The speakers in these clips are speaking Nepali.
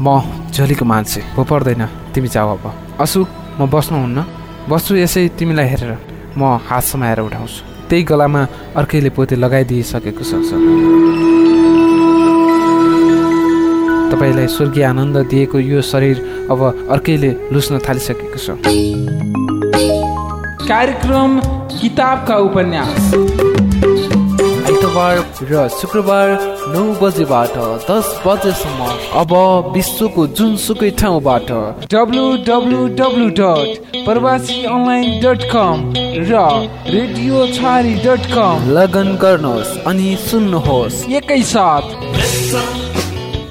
म झोलीको मान्छे हो पर्दैन। तिमी जाऊ अब। असु म बस्नुहुन्न। बस्छु यसै तिमीलाई हेरेर म हात समाएर उठाउँछु। त्यही गलामा अर्कैले पोते लगाइदिइसकेको छ तपाईँलाई स्वर्गीय आनन्द दिएको यो शरीर अब अर्कैले लुस्न थालिसकेको छ। कार्यक्रम किताबका उपन्यास। आइतबार र शुक्रबार नौ बजेबाट दस बजेसम्म अब विश्वको जुनसुकै ठाउँबाट W W W dot Pravasi online dot com र रेडियो छारी डट कम लगन गर्नुहोस् अनि सुन्नुहोस्। एकैसाथ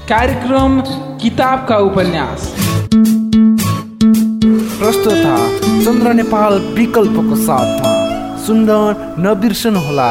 कार्यक्रम किताबका उपन्यास। प्रस्तुता चन्द्र नेपाल विकल्पको साथमा। सुन्दर नबिर्सनुहोला।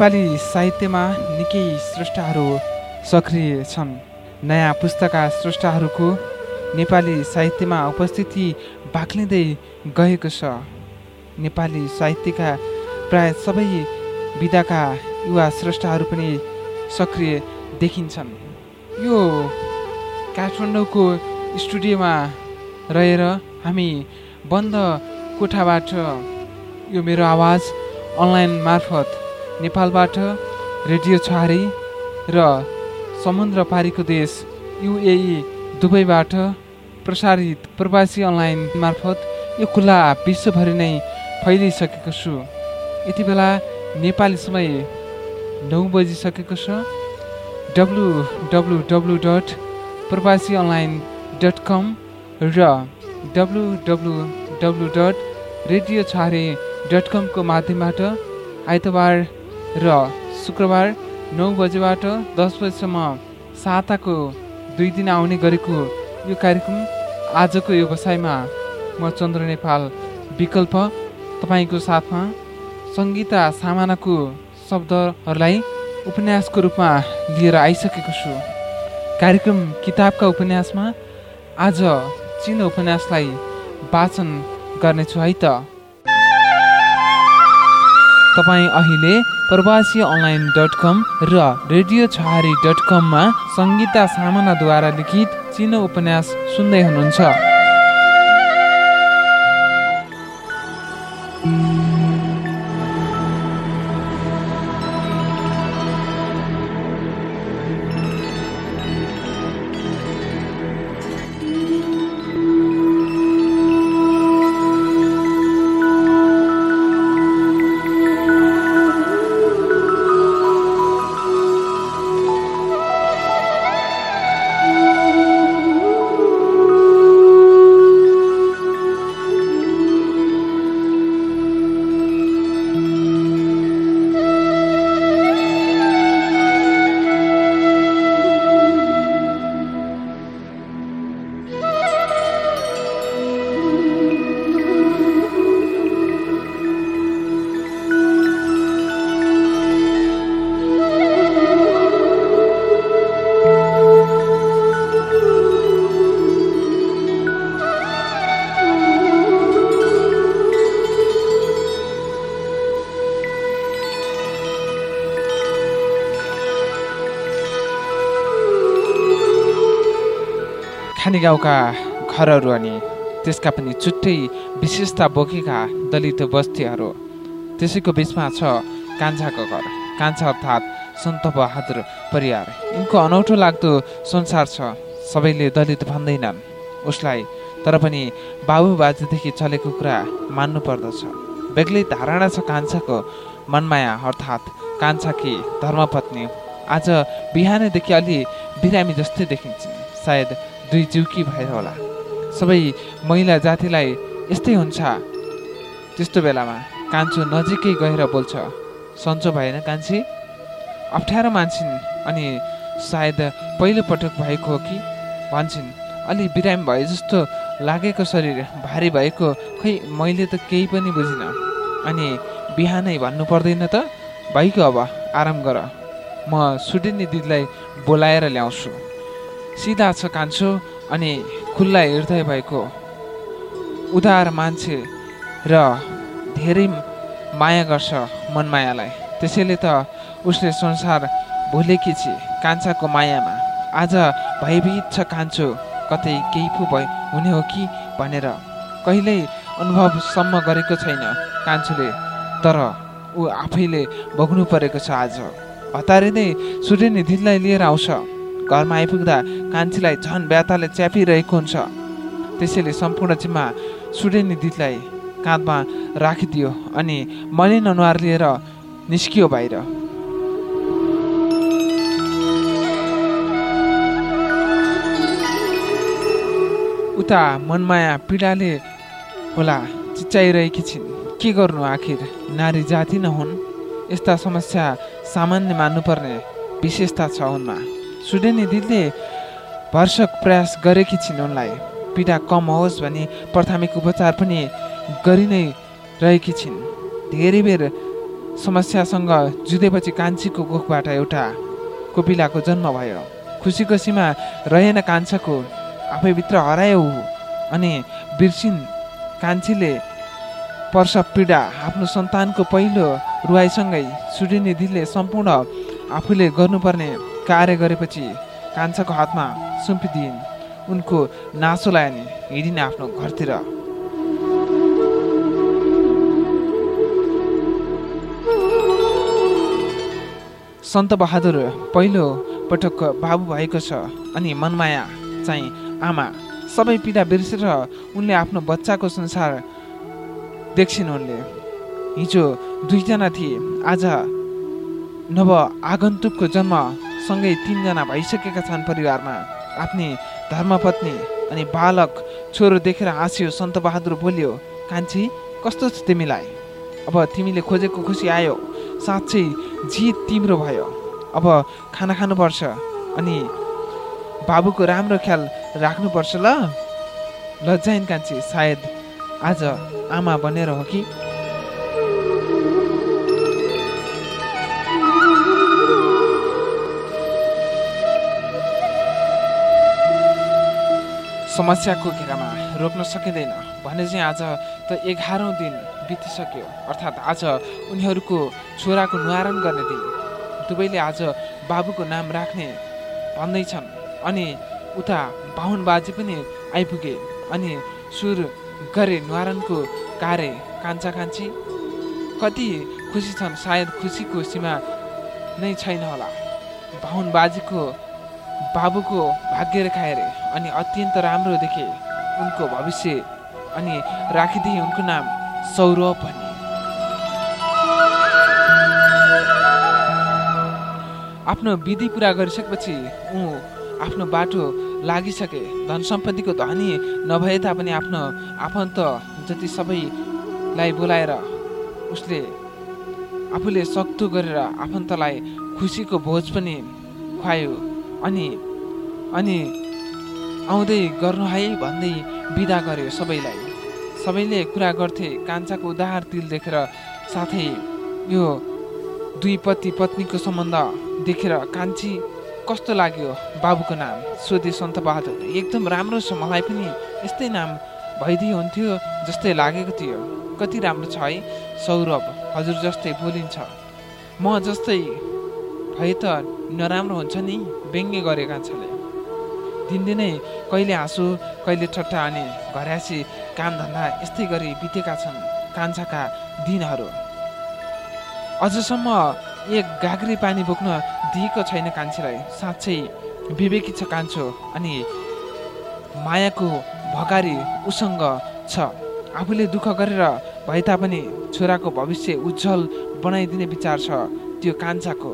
नेपाली साहित्यमा निकै स्रष्टाहरू सक्रिय छन्। नयाँ पुस्तकका स्रष्टाहरूको नेपाली साहित्यमा उपस्थिति बाक्लिँदै गएको छ। नेपाली साहित्यका प्राय सबै विधाका युवा स्रष्टाहरू पनि सक्रिय देखिन्छन्। यो काठमाडौँको स्टुडियोमा रहेर हामी बन्द कोठाबाट यो मेरो आवाज अनलाइन मार्फत नेपालबाट रेडियो छहारी र समुद्र पारीको देश युएई दुबईबाट प्रसारित प्रवासी अनलाइन मार्फत यो खुला विश्वभरि नै फैलिसकेको छु। यति बेला नेपाली समय नौ बजिसकेको छ। W W W dot Pravasi online dot com र W W W dot radio Chhahari dot कमको माध्यमबाट आइतबार र शुक्रबार नौ बजेबाट दस बजीसम्म साताको दुई दिन आउने गरेको यो कार्यक्रम आजको यो बसाइमा म चन्द्र नेपाल विकल्प तपाईँको साथमा सङ्गीता सामानाको शब्दहरूलाई उपन्यासको रूपमा लिएर आइसकेको छु। कार्यक्रम किताबका उपन्यासमा आज चिनो उपन्यासलाई वाचन गर्नेछु है त। तपाईँ अहिले प्रवासी अनलाइन डट कम र रेडियो छहारी डट कममा सङ्गीता सामनाद्वारा लिखित चिनो उपन्यास सुन्दै हुनुहुन्छ। गाउँका घरहरू अनि त्यसका पनि छुट्टै विशेषता बोकेका दलित बस्तीहरू। त्यसैको बिचमा छ कान्छाको घर। कान्छा अर्थात् सन्त बहादुर परिवार यिनको अनौठो लाग्दो संसार छ। सबैले दलित भन्दैनन्। उसलाई तर पनि बाबु बाजेदेखि चलेको कुरा मान्नु पर्दछ बेग्लै धारणा छ कान्छाको मनमाया अर्थात् कान्छाकी धर्मपत्नी। आज बिहानैदेखि अलि बिरामी जस्तै देखिन्छन्। सायद दुई जिउकी भएर होला। सबै महिला जातिलाई यस्तै हुन्छ। त्यस्तो बेलामा कान्छो नजिकै गएर बोल्छ। सन्चो भएन कान्छी। अप्ठ्यारो मान्छन् अनि सायद पहिलोपटक भएको हो कि? भन्छन् अलि बिरामी भए जस्तो लागेको शरीर भारी भएको खै मैले त केही पनि बुझिनँ। अनि बिहानै भन्नु पर्दैन त? भइगयो अब आराम गर। म सुटिनी दिदीलाई बोलाएर ल्याउँछु। सिधा छ कान्छो अनि खुल्ला हृदय भएको उदार मान्छे र धेरै माया गर्छ मनमायालाई त्यसैले त उसले संसार भुलेकी छि कान्छाको मायामा। आज भयभीत छ कान्छो कतै केही पो भए हुने हो कि भनेर कहिल्यै अनुभवसम्म गरेको छैन कान्छोले। तर ऊ आफैले भोग्नु परेको छ आज। हतारिँदै सूर्यनी दिदीलाई लिएर आउँछ। घरमा आइपुग्दा कान्छीलाई झन् व्याताले च्यापिरहेको हुन्छ। त्यसैले सम्पूर्ण जिम्मा सूर्यनी दिदीलाई काँधमा राखिदियो अनि मलिन अनुहार लिएर निस्कियो बाहिर। उता मनमाया पीडाले होला चिच्चाइरहेकी छिन्। के गर्नु आखिर? नारी जाति न हुन् यस्ता समस्या सामान्य मान्नुपर्ने विशेषता छ उनमा। सुडेनी दिदीले भर्सक प्रयास गरेकी छिन् उनलाई। पीडा कम होस् भनी प्राथमिक उपचार पनि गरि नै रहेकी छिन्। धेरै बेर समस्यासँग जुधेपछि कान्छीको कोखबाट एउटा कोपिलाको जन्म भयो। खुसीको सीमा रहेन कान्छाको। आफैभित्र हरायो अनि बिर्सिन कान्छीले। प्रसव पीडा आफ्नो सन्तानको पहिलो रुवाईसँगै सुडिनिधिले सम्पूर्ण आफूले गर्नुपर्ने कार्य गरेपछि कान्छाको हातमा सुम्पिदिइन्। उनको नासोलाई अनि हिँडिने आफ्नो घरतिर। सन्त बहादुर पहिलो पटक बाबु भएको छ अनि मनमाया चाहिँ आमा। सबै पीडा बिर्सेर उनले आफ्नो बच्चाको संसार देख्छिन् उनले। हिजो दुईजना थिए। आज नव आगन्तुकको जन्मसँगै तिनजना भइसकेका छन् परिवारमा। आफ्नी धर्मपत्नी अनि बालक छोरो देखेर हाँस्यो सन्त बहादुर बोल्यो कान्छी कस्तो छ तिमीलाई? अब तिमीले खोजेको खुसी आयो। साँच्चै जित तिम्रो भयो। अब खाना खानुपर्छ अनि बाबुको राम्रो ख्याल राख्नुपर्छ ल। लज्जाइन कान्छी सायद आज आमा बनेर हो कि? समस्याको घेरामा रोक्न सकिँदैन। भने चाहिँ आज त एघारौँ दिन बितिसक्यो। अर्थात् आज उनीहरूको छोराको निवारण गर्ने दिन। दुवैले आज बाबुको नाम राख्ने भन्दैछन् अनि उता बाहुन बाजे पनि आइपुगे अनि सुर गरे निवारणको कार्य कान्छा कान्छी कति खुसी छन् सायद खुसीको सीमा नै छैन होला। बाहुन बाजेको बाबुको भाग्य रेखा हेरे अनि अत्यन्त राम्रो देखे उनको भविष्य अनि राखिदिए उनको नाम सौरभ भन्ने आफ्नो विधि पुरा गरिसकेपछि ऊ आफ्नो बाटो लागिसके धन सम्पत्तिको धनी नभए तापनि आफ्नो आफन्त जति सबैलाई बोलाएर उसले आफूले सक्तो गरेर आफन्तलाई खुसीको भोज पनि खुवायो। अनि अनि आउँदै गर्नु है भन्दै बिदा गर्यो सबैलाई। सबैले कुरा गर्थे कान्छाको उदार तिल देखेर साथै यो दुई पति पत्नीको सम्बन्ध देखेर कान्छी कस्तो लाग्यो बाबुको नाम? सोधे सन्त बहादुर एकदम राम्रो छ मलाई पनि यस्तै नाम भइदिए हुन्थ्यो जस्तै लागेको थियो। कति राम्रो छ है सौरभ। हजुर जस्तै बोलिन्छ। म जस्तै भए त नराम्रो हुन्छ नि? व्यङ्ग्य गरे कान्छाले दिनदिनै कहिले हाँसु कहिले ठट्टा अनि घरासी कामधन्दा यस्तै गरी बितेका छन् कान्छाका दिनहरू। अझसम्म एक गाग्री पानी बोक्न दिएको छैन कान्छीलाई। साँच्चै विवेकी छ कान्छो अनि मायाको भगारी उसँग छ। आफूले दुःख गरेर भए तापनि छोराको भविष्य उज्जवल बनाइदिने विचार छ त्यो कान्छाको।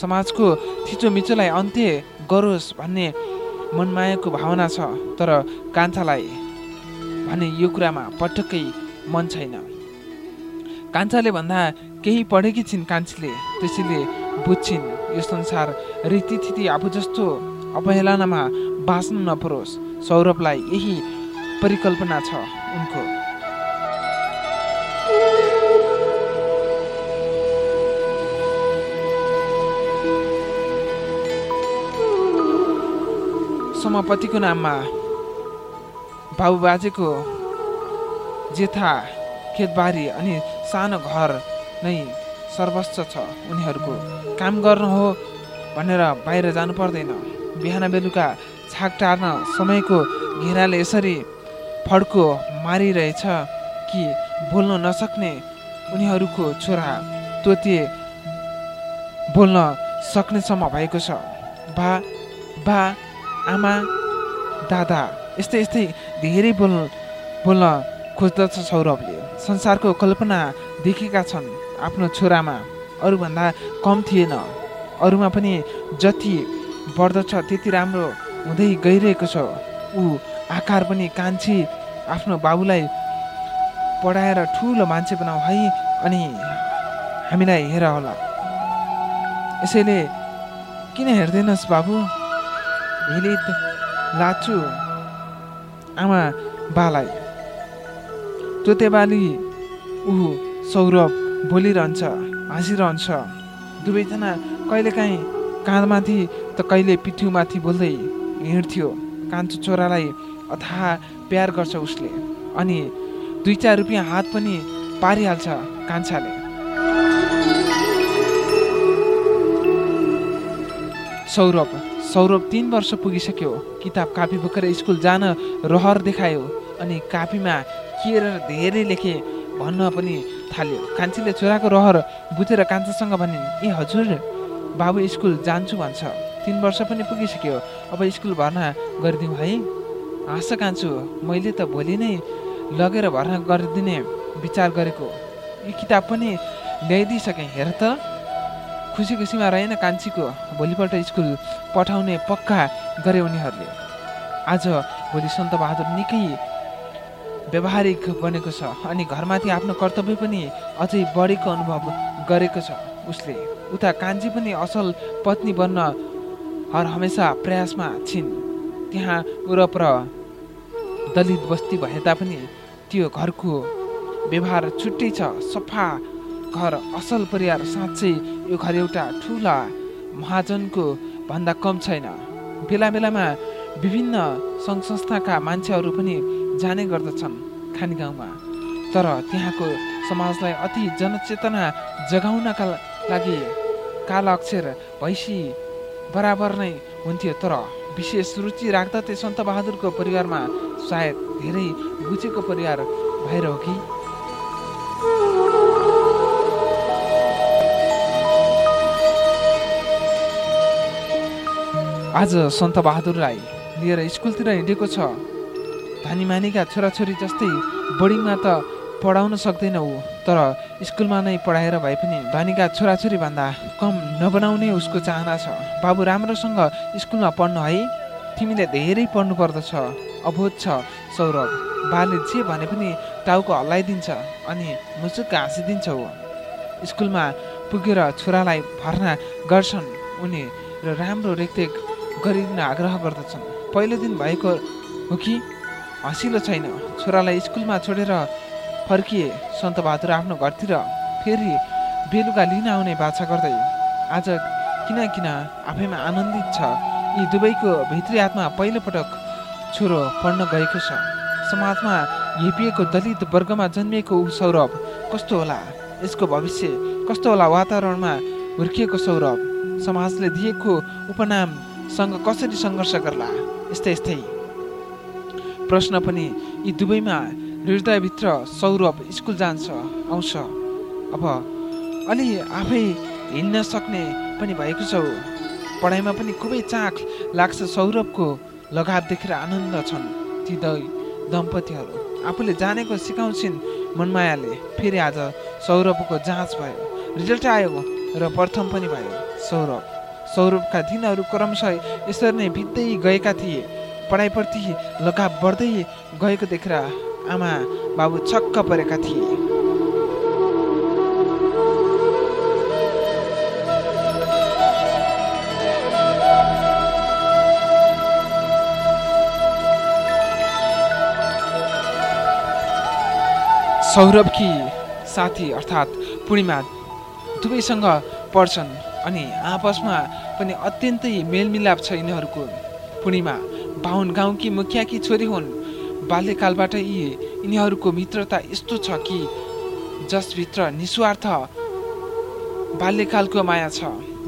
समाजको थिचोमिचोलाई अन्त्य गरोस् भन्ने मनमायाको भावना छ तर कान्छालाई भने यो कुरामा पटक्कै मन छैन। कान्छाले भन्दा केही पढेकी छिन् कान्छीले त्यसैले बुझ्छिन् यो संसार रीतिथिति आफू जस्तो अवहेलनामा बाँच्नु नपरोस् सौरभलाई यही परिकल्पना छ उनको। समापतिको नाममा बाबुबाजेको जेठा खेतबारी अनि सानो घर नै सर्वस्व छ। उनीहरूको काम गर्नु हो भनेर बाहिर जानु पर्दैन। बिहान बेलुका छाक टार्न समयको घेराले यसरी फड्को मारिरहेछ कि बोल्न नसक्ने उनीहरूको छोरा तोते बोल्न सक्नेसम्म भएको छ। बा बा आमा दादा यस्तै यस्तै धेरै बोल्न बोल्न खोज्दछ सौरभले। संसारको कल्पना देखेका छन् आफ्नो छोरामा। अरूभन्दा कम थिएन। अरूमा पनि जति बढ्दछ त्यति राम्रो हुँदै गइरहेको छ। ऊ आकार पनि कान्छी आफ्नो बाबुलाई पढाएर ठुलो मान्छे बनाऊ है अनि हामीलाई हेर होला। यसैले किन हेर्दैनस् बाबु? हिलित लाछु आमा बालाई। तोतेबाली ऊ सौरभ बोलिरहन्छ हाँसिरहन्छ दुवैजना कहिलेकाहीँ काँधमाथि त कहिले पिठ्युमाथि बोल्दै हिँड्थ्यो। कान्छो छोरालाई अथाह प्यार गर्छ उसले। अनि दुई चार रुपियाँ हात पनि पारिहाल्छ कान्छाले। सौरभ सौरभ तिन वर्ष पुगिसक्यो। किताब कापी बोकेर स्कुल जान रहर देखायो अनि कापीमा के र धेरै लेखे भन्न पनि थाल्यो। कान्छीले छोराको रहर बुझेर कान्छासँग भनिन् ए हजुर बाबु स्कुल जान्छु भन्छ। तिन वर्ष पनि पुगिसक्यो। अब स्कुल भर्ना गरिदिउँ है। हाँस कान्छु मैले त भोलि नै लगेर भर्ना गरिदिने विचार गरेको। यो किताब पनि ल्याइदिइसकेँ हेर त। खुसी खुसीमा रहेन कान्छीको। भोलिपल्ट स्कुल पठाउने पक्का गरे उनीहरूले। आज भोलि सन्त बहादुर निकै व्यवहारिक बनेको छ अनि घरमाथि आफ्नो कर्तव्य पनि अझै बढेको अनुभव गरेको छ उसले। उता कान्छी पनि असल पत्नी बन्न हर हमेसा प्रयासमा छिन्। त्यहाँ वरपर दलित बस्ती भए तापनि त्यो घरको व्यवहार छुट्टै छ सफा घर असल परिवार साँच्चै यो घर एउटा ठुला महाजनको भन्दा कम छैन। बेला बेलामा विभिन्न सङ्घ संस्थाका मान्छेहरू पनि जाने गर्दछन् खानी गाउँमा तर त्यहाँको समाजलाई अति जनचेतना जगाउनका लागि काला अक्षर भैँसी बराबर नै हुन्थ्यो। तर विशेष रुचि राख्दथे सन्त बहादुरको परिवारमा सायद धेरै बुझेको परिवार भएर हो कि? आज सन्त बहादुरलाई लिएर स्कुलतिर हिँडेको छ। धनीमानीका छोराछोरी जस्तै बोर्डिङमा त पढाउन सक्दैन ऊ तर स्कुलमा नै पढाएर भए पनि धनीका छोराछोरी भन्दा कम नबनाउने उसको चाहना छ। बाबु राम्रोसँग स्कुलमा पढ्नु है? तिमीले धेरै पढ्नु पर्दछ अबोध छ सौरभ। बाले जे भने पनि टाउको हल्लाइदिन्छ अनि मुचुक्क हाँसिदिन्छ। ऊ स्कुलमा पुगेर छोरालाई भर्ना गर्छन् उनी र राम्रो रेखदेख गरिदिन आग्रह गर्दछन्। पहिलो दिन भएको हो कि? हँसिलो छैन। छोरालाई स्कुलमा छोडेर फर्किए। सन्त बहादुर आफ्नो घरतिर फेरि बेलुका लिन आउने बाछा गर्दै आज किन किन आफैमा आनन्दित छ? यी दुवैको भित्री आत्मा पहिलोपटक छोरो पढ्न गएको छ। समाजमा हेपिएको दलित वर्गमा जन्मिएको ऊ सौरभ कस्तो होला? यसको भविष्य कस्तो होला? वातावरणमा हुर्किएको सौरभ? समाजले दिएको उपनामसँग कसरी सङ्घर्ष गर्ला? यस्तै यस्तै। प्रश्न पनि यी दुवैमा हृदयभित्र सौरभ स्कुल जान्छ आउँछ। अब अलि आफै हिँड्न सक्ने पनि भएको छ पढाइमा पनि खुबै चाख लाग्छ सौरभको लगात देखेर आनन्द छन् ती दै दम्पतिहरू। आफूले जानेको सिकाउँछिन् मनमायाले। फेरि आज सौरभको जाँच भयो। रिजल्ट आयो र प्रथम पनि भयो सौरभ। सौरभका दिनहरू क्रमशः यसरी नै बित्दै गएका थिए। पढाइप्रति लगाव बढ्दै गएको देखेर आमा बाबु छक्क परेका थिए। सौरभकी साथी अर्थात् पूर्णिमा दुवैसँग पढ्छन् अनि आपसमा पनि अत्यन्तै मेलमिलाप छ यिनीहरूको पूर्णिमा। बाहुन गाउँकी मुखियाकी छोरी हुन्? बाल्यकालबाट यी यिनीहरूको मित्रता यस्तो छ कि जसभित्र निस्वार्थ बाल्यकालको माया छ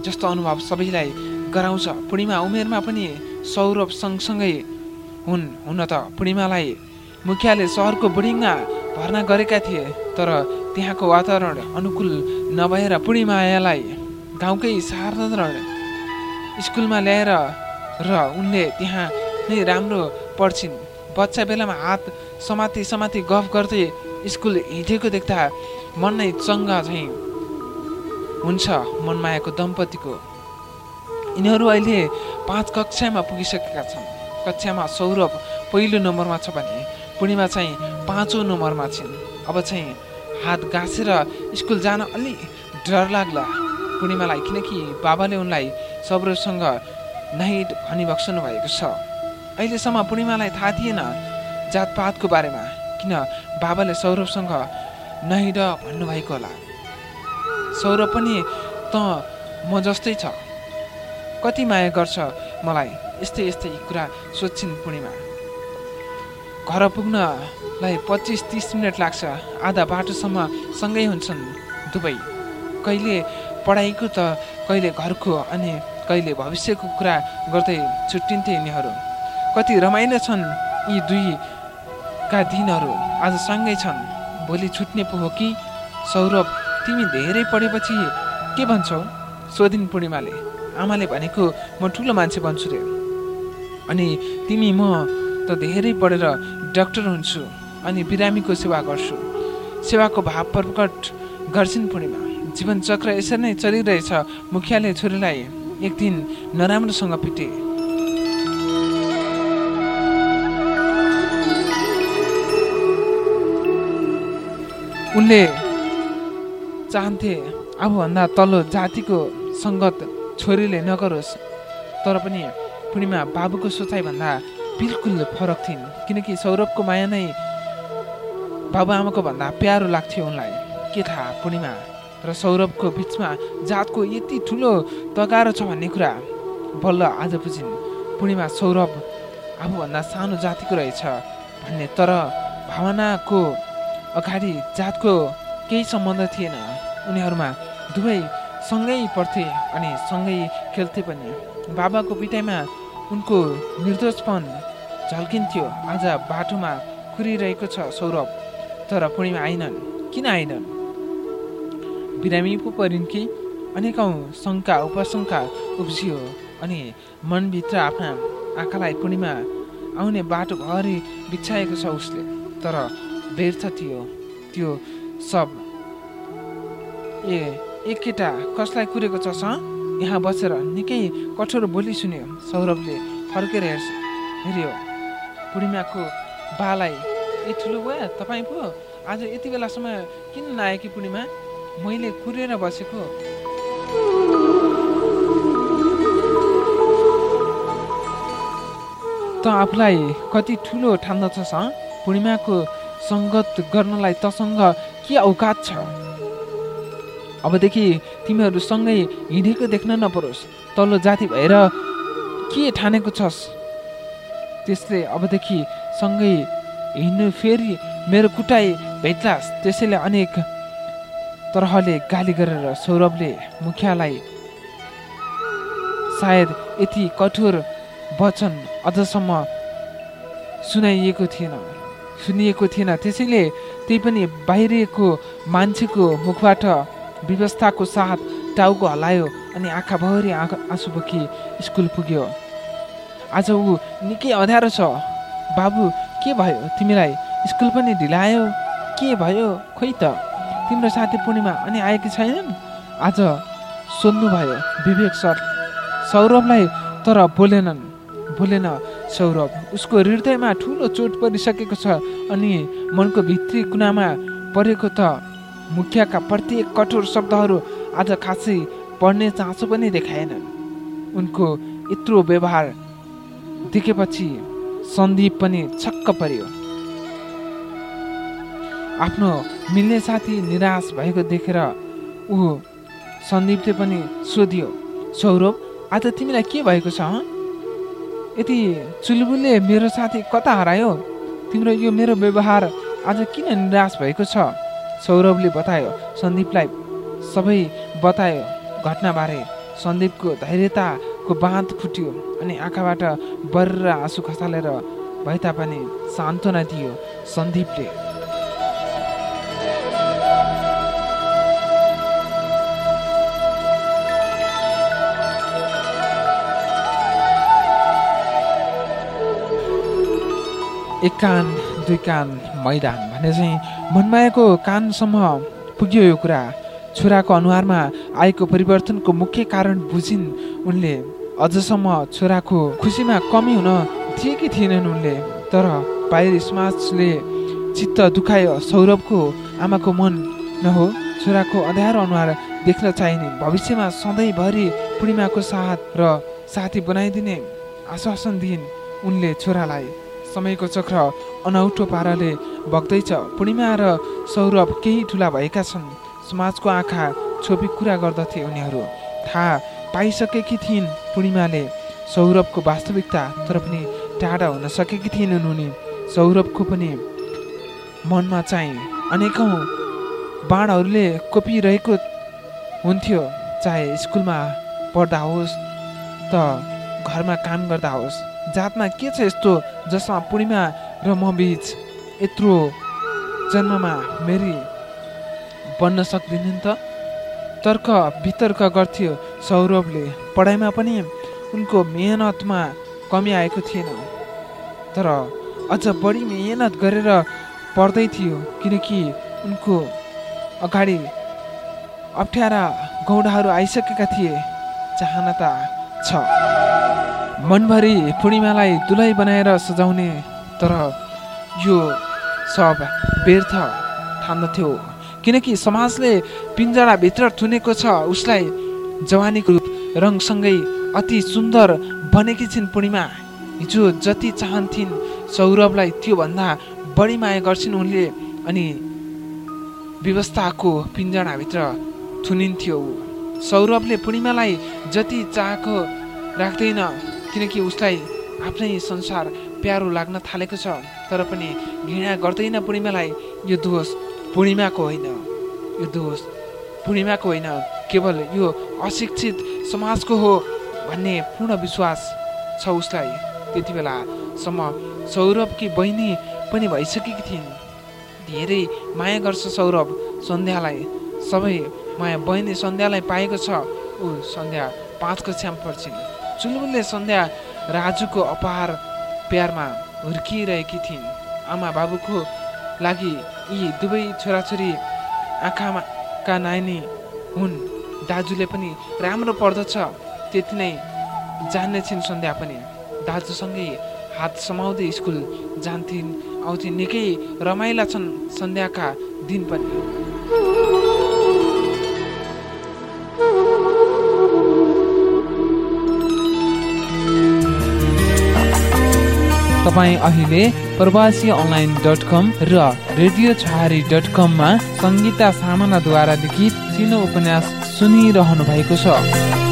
जस्तो अनुभव सबैलाई गराउँछ। पूर्णिमा उमेरमा पनि सौरभ सँगसँगै हुन् हुन त पूर्णिमालाई मुखियाले सहरको बोर्डिङमा भर्ना गरेका थिए तर त्यहाँको वातावरण अनुकूल नभएर पूर्णिमायालाई गाउँकै साधारण स्कुलमा ल्याएर र उनले त्यहाँ नै राम्रो पढ्छिन्। बच्चा बेलामा हात समाति समाति गफ गर्दै स्कुल हिँडेको देख्दा मन नै चङ्गा झैँ हुन्छ मनमायाको दम्पतिको। यिनीहरू अहिले पाँच कक्षामा पुगिसकेका छन्। कक्षामा सौरभ पहिलो नम्बरमा छ भने पूर्णिमा चाहिँ पाँचौँ नम्बरमा छिन्। अब चाहिँ हात गाँसेर स्कुल जान अलि डर लाग्ला। पूर्णिमालाई किनकि बाबाले उनलाई सौरभसँग नै भनिबक्सनु भएको छ। अहिलेसम्म पूर्णिमालाई थाहा थिएन जातपातको बारेमा किन बाबाले सौरभसँग नहिड भन्नुभएको होला। सौरभ पनि त म जस्तै छ। कति माया गर्छ मलाई यस्तै यस्तै कुरा सोध्छिन् पूर्णिमा। घर पुग्नलाई पच्चिस तिस मिनट लाग्छ आधा बाटोसम्म सँगै हुन्छन् दुवै कहिले पढाइको त कहिले घरको अनि कहिले भविष्यको कुरा गर्दै छुट्टिन्थे यिनीहरू। कति रमाइलो छन् यी दुईका दिनहरू आज सँगै छन्। भोलि छुट्ने पो हो कि? सौरभ तिमी धेरै पढेपछि के भन्छौ? सोधिन् पूर्णिमाले। आमाले भनेको म ठुलो मान्छे बन्छु रे। अनि तिमी म त धेरै पढेर डक्टर हुन्छु अनि बिरामीको सेवा गर्छु। सेवाको भाव प्रकट गर्छिन् पूर्णिमा। जीवन चक्र यसरी नै चलिरहेछ। मुखियाले छोरीलाई एक दिन नराम्रोसँग पिटे। उनले चाहन्थे आफूभन्दा तल्लो जातिको सङ्गत छोरीले नगरोस्। तर पनि पूर्णिमा बाबुको सोचाइभन्दा बिल्कुल फरक थिइन्। किनकि सौरभको माया नै बाबुआमाको भन्दा प्यारो लाग्थ्यो उनलाई। के थाहा पूर्णिमा? र सौरभको बिचमा जातको यति ठुलो तगारो छ भन्ने कुरा बल्ल आज बुझिन्। पूर्णिमा सौरभ आफूभन्दा सानो जातिको रहेछ भन्ने तर भावनाको अगाडि जातको केही सम्बन्ध थिएन। उनीहरूमा दुवै सँगै पढ्थे अनि सँगै खेल्थे पनि। बाबाको पिटाइमा उनको निर्दोषपन झल्किन्थ्यो। आज बाटोमा कुरिरहेको छ सौरभ तर पूर्णिमा आइनन्। किन आइनन्? बिरामी पो परिन् कि? अनेकौँ शङ्का उपशङ्का उब्जियो। अनि मनभित्र आफ्ना आँखालाई पूर्णिमा आउने बाटोभरि बिछाएको छ उसले। तर व्यर्थ थियो। त्यो सब। ए एक केटा कसलाई कुरेको छ यहाँ बसेर निकै कठोर बोली सुन्यो सौरभले फर्केर हेर्छ। हेऱ्यो पूर्णिमाको बालाई ए ठुलो भयो तपाईँ पो आज यति बेलासम्म किन नआयो कि पूर्णिमा? मैले कुरेर बसेको। त आफूलाई कति ठुलो ठान्दछ पूर्णिमाको सङ्गत गर्नलाई तसँग के औकात छ? अबदेखि तिमीहरू सँगै हिँडेको देख्न नपरोस्। तल्लो जाति भएर के ठानेको छस्? त्यसले अबदेखि सँगै हिँड्नु फेरि मेरो कुटाइ भेट्लास्। त्यसैले अनेक तरहले गाली गरेर सौरभले मुखियालाई सायद यति कठोर वचन अझसम्म सुनाइएको थिएन सुनिएको थिएन। त्यसैले त्यही पनि बाहिरिएको मान्छेको मुखबाट व्यवस्थाको साथ टाउको हल्लायो अनि आँखाभरि आँसु बोकी स्कुल पुग्यो। आज ऊ निकै अँध्यारो छ। बाबु के भयो? तिमीलाई स्कुल पनि ढिलायो? के भयो? खोइ त। तिम्रो साथी पूर्णिमा अनि आएकी छैनन्? आज सोध्नुभयो विवेक सर। सौरभलाई तर बोलेनन्। बोलेन सौरभ उसको हृदयमा ठुलो चोट परिसकेको छ अनि मनको भित्री कुनामा परेको त मुखियाका प्रत्येक कठोर शब्दहरू आज खासै पढ्ने चासो पनि देखाएनन्। उनको यत्रो व्यवहार देखेपछि सन्दीप पनि छक्क पर्यो। आफ्नो मिल्ने साथी निराश भएको देखेर ऊ सन्दीपले पनि सोधियो सौरभ आज तिमीलाई के भएको छ यति चुलबुलले मेरो साथी कता हरायो? तिम्रो यो मेरो व्यवहार आज किन निराश भएको छ? सौरभले बतायो सन्दीपलाई सबै बतायो घटनाबारे। सन्दीपको धैर्यताको बाँध फुट्यो अनि आँखाबाट बर्र आँसु खसालेर भए तापनि सान्त्वना दियो सन्दीपले। एक कान दुई कान मैदान भने चाहिँ मनमायाको कानसम्म पुग्यो यो कुरा। छोराको अनुहारमा आएको परिवर्तनको मुख्य कारण बुझिन् उनले। अझसम्म छोराको खुसीमा कमी हुन दिएकी थिएनन् उनले। तर बाहिर समाजले चित्त दुखायो सौरभको आमाको मन नहो छोराको अँध्यारो अनुहार देख्न चाहिने भविष्यमा सधैँभरि पूर्णिमाको साथ र साथी बनाइदिने आश्वासन दिइन् उनले छोरालाई। समयको चक्र अनौठो पाराले बग्दैछ। पूर्णिमा र सौरभ केही ठुला भएका छन्। समाजको आँखा छोपी कुरा गर्दथे उनीहरू। थाहा पाइसकेकी थिइन् पूर्णिमाले। सौरभको वास्तविकता तर पनि टाढा हुन सकेकी थिएनन् उनी सौरभको पनि मनमा चाहिँ अनेकौँ बाणहरूले कोपिरहेको हुन्थ्यो। चाहे स्कुलमा पढ्दा होस् त घरमा काम गर्दा होस्। जातमा के छ यस्तो जसमा पूर्णिमा र म बिच यत्रो जन्ममा मेरी बन्न सक्दिनन् त? तर्क वितर्क गर्थ्यो सौरभले। पढाइमा पनि उनको मेहनतमा कमी आएको थिएन। तर अझ बढी मेहनत गरेर पढ्दै थियो किनकि उनको अगाडि अप्ठ्यारा गौडाहरू आइसकेका थिए चाहना छ। मनभरि पूर्णिमालाई दुलै बनाएर सजाउने तर यो सब व्यर्थ ठान्दथ्यो। किनकि समाजले पिन्जराभित्र थुनेको छ उसलाई जवानीको रूप रङसँगै अति सुन्दर बनेकी छिन् पूर्णिमा। हिजो जति चाहन्थिन् सौरभलाई त्योभन्दा बढी माया गर्छिन् उनले अनि व्यवस्थाको पिन्जराभित्र थुनिन्थ्यो। सौरभले पूर्णिमालाई जति चाहेको राख्दैन किनकि उसलाई आफ्नै संसार प्यारो लाग्न थालेको छ तर पनि घृणा गर्दैन पूर्णिमालाई। यो दोष पूर्णिमाको होइन। यो दोष पूर्णिमाको होइन। केवल यो अशिक्षित समाजको हो भन्ने पूर्ण विश्वास छ उसलाई। त्यति बेलासम्म सौरभकी बहिनी पनि भइसकेकी थिइन्। धेरै माया गर्छ सौरभ। सन्ध्यालाई सबै माया बहिनी सन्ध्यालाई पाएको छ। ऊ सन्ध्या पाँच कक्षामा पढ्छिन् चुलबुलले सन्ध्या राजुको अपार प्यारमा हुर्किरहेकी थिइन्। आमा बाबुको लागि यी दुवै छोराछोरी आँखामाका नानी हुन्। दाजुले पनि राम्रो पढ्दछ त्यति नै जान्ने छिन् सन्ध्या पनि। दाजुसँगै हात समाउँदै स्कुल जान्थिन् आउँथिन्। निकै रमाइला छन् सन्ध्याका दिन पनि। तपाईँ अहिले प्रवासी अनलाइन डट कम र रेडियो छहारी डट कममा सङ्गीता सामनाद्वारा लिखित चिनो उपन्यास सुनिरहनु भएको छ।